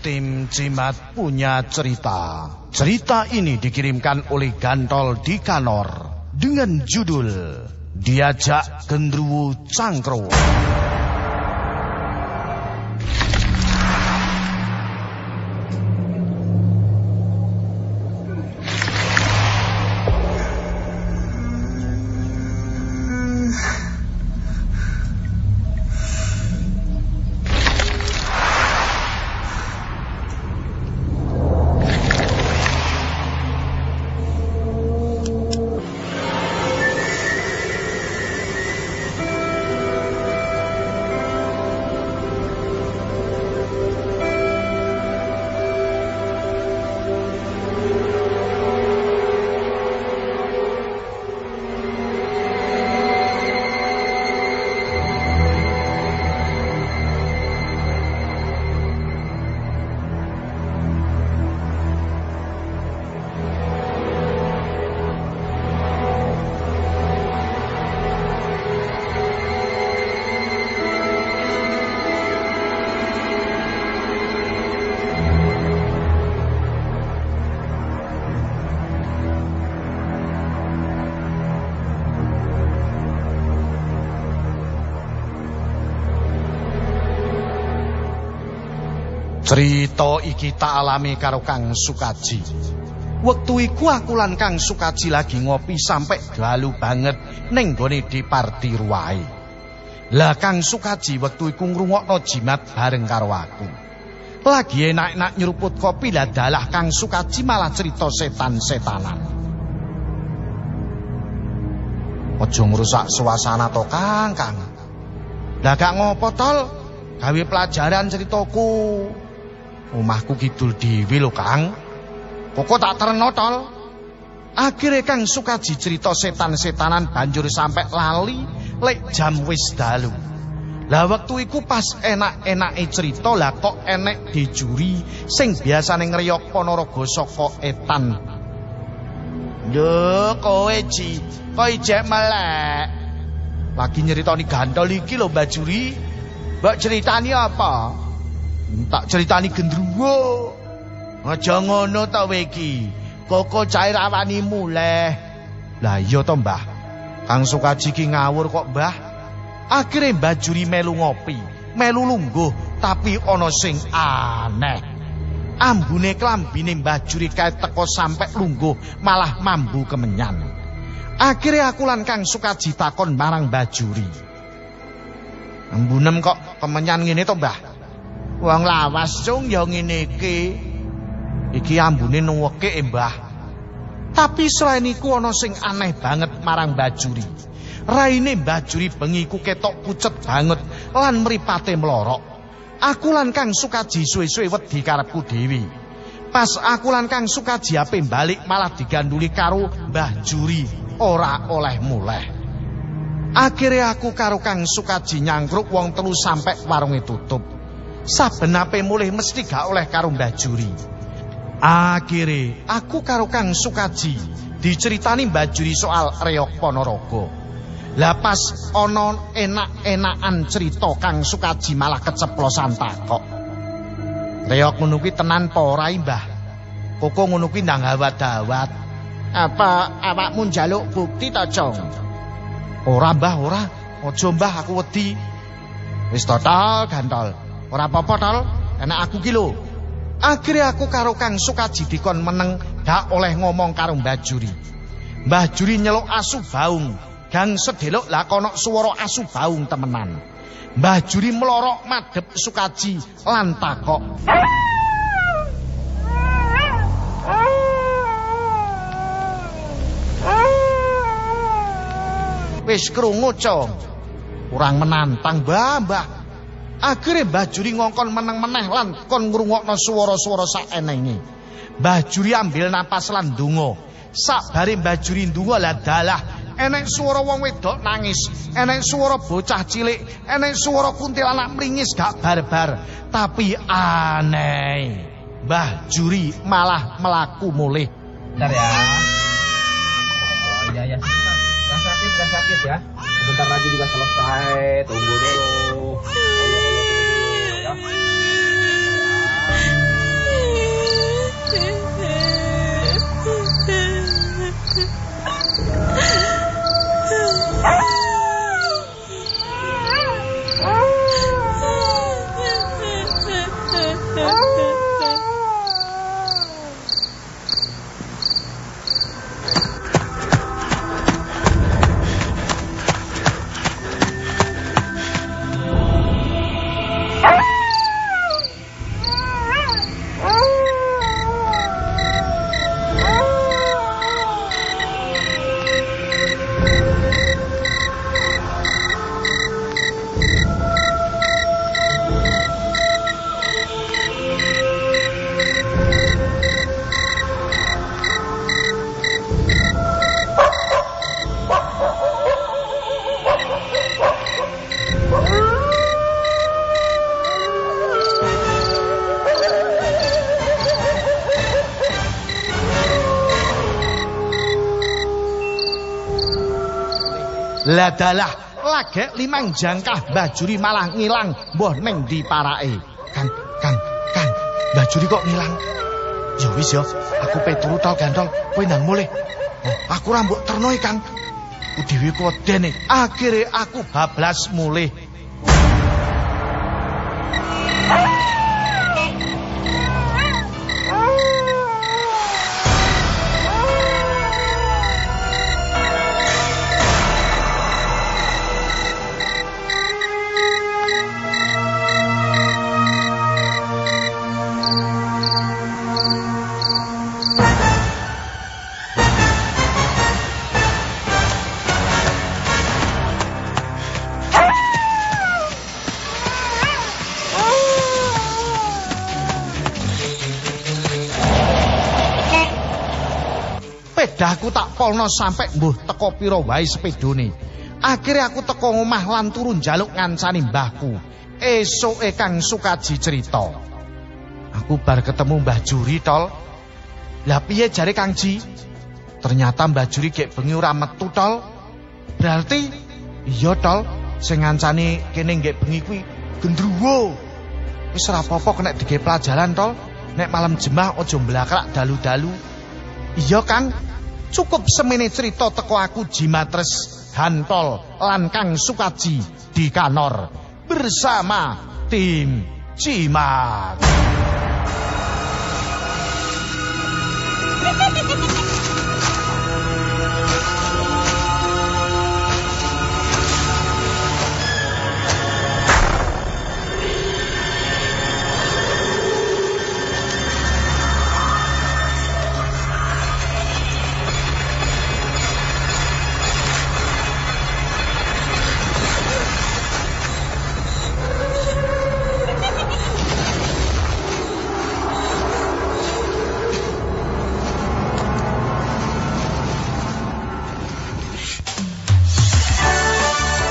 Tim Cimat punya cerita. Cerita ini dikirimkan oleh Gantol di Kanor dengan judul Diajak Gendruwo Cangkro. Cerita iki tak alami karo Kang Sukaji. Wektu iku aku lan Kang Sukaji lagi ngopi sampe dalu banget ning gone Departi Ruwai. Lah Kang Sukaji wektu iku ngrungokno jimat bareng karo aku. Lagi enak-enak nyeruput kopi lah dalah Kang Sukaji malah cerita setan-setanan. Ojo ngrusak suasana to Kang, Kang. Lah gak ngopo tol? Gawe pelajaran ceritaku. Omahku kidul dhewe lho, Kang. Pokok tak terno tol. Akhire Kang Sukaji cerita setan-setanan banjur sampe lali lek jam wis dalu. Lah wektu iku pas enak-enake cerita lah kok enek dijuri sing biasane ngriyok Ponorogo saka etan. Lho, kowe Ji, kok ijek melek. Lagi nyeritani gantol iki lho Mbak Juri. Mbak ceritani apa? Tak ceritani gendruwo. Aja ngono ta kowe iki. Koko cair awani muleh. Lah iya to, Mbah. Kang Sukaji ki ngawur kok, Mbah. Akhire Mbah Juri melu ngopi, melu lungguh, tapi ana sing aneh. Ambune klambine Mbah Juri kae teko sampe lungguh, malah mambu kemenyan. Akhire aku lan Kang Sukaji takon marang Mbah Juri. Ambunem kok kemenyan ngene to, Mbah? Wong lawas cung ya ngene iki. Iki ambune nuweke, Mbah. Tapi selain iku ana sing aneh banget marang Mbah Juri. Raine Mbah Juri bengi ku ketok pucet banget lan mripate mlorok. Aku lan Kang Sukaji suwe-suwe wedi karepku dewi. Pas aku lan Kang Sukaji ape balik malah diganduli karo Mbah Juri ora oleh muleh. Akhirnya aku karo Kang Sukaji nyangkruk wong telu sampe warunge tutup. Saben ape mulih mesti gak oleh karo Mbah Juri. Akhire aku karo Kang Sukaji diceritani Mbah Juri soal Reok Ponorogo. Lah pas ana enak-enakan cerita Kang Sukaji malah keceplosan takok. Reok ngono kuwi tenan apa ora, Mbah? Koko ngono kuwi ndang gawat-gawat. Apa awakmu njaluk bukti ta, Cong? Ora, Mbah, ora. Aja, Mbah, aku wedi. Wis total gantol. Ora apa-apa, Tol. Enak aku ki. Akhire aku karo Kang Sukaji dikon meneng gak oleh ngomong karo Mbah Juri. Mbah Juri nyeluk asu baung. Gang sedelok lah kono suara asu baung temenan. Mbah Juri melorok madhep Sukaji lan takok. Wis krungu, Cong. Kurang menantang, Mbah, Mbah. Akhire Mbah Juri ngongkon meneng-meneh lan kon ngrungokno swara-swara saenenge. Mbah Juri ambil napas lan ndonga. Sakbare Mbah Juri ndonga lah dalah enek swara wong wedok nangis, enek swara bocah cilik, enek swara kuntilanak mringis gak barbar, tapi aneh. Mbah Juri malah melaku mulih. Bentar ya. Oh iya ya. Gak sakit, sakit ya. Sebentar lagi juga selesai. Tunggu dulu. María. Ladalah lagek limang jangkah bajuri malah ngilang mbah ning di parake. Kang, Kang, Kang, bajuri kok ngilang? Ya wis ya, aku peturu tol gantol, kowe ndang mulih. Aku rambut terno Kang. Udewe kodene, akhire aku bablas mulih. Pedahku tak polno sampe mbuh teko pira wae sepedone. Akhire aku teko omah lan turun jaluk ngancani mbahku. Esuke Kang Sukaji cerita. Aku bar ketemu Mbah Juri tol. Lah piye jare Kang Ji? Ternyata Mbah Juri gek bengi ora metu tol. Berarti iya tol sing ngancani kene gek bengi kuwi gendruwo. Wis ora apa-apa kena dige pelajaran tol. Nek malam jemah aja mblakrak dalu-dalu. Iya Kang, cukup semene cerita teko aku Jimatres Hantol lan Kang Sukaji di Kanor bersama tim Cimat.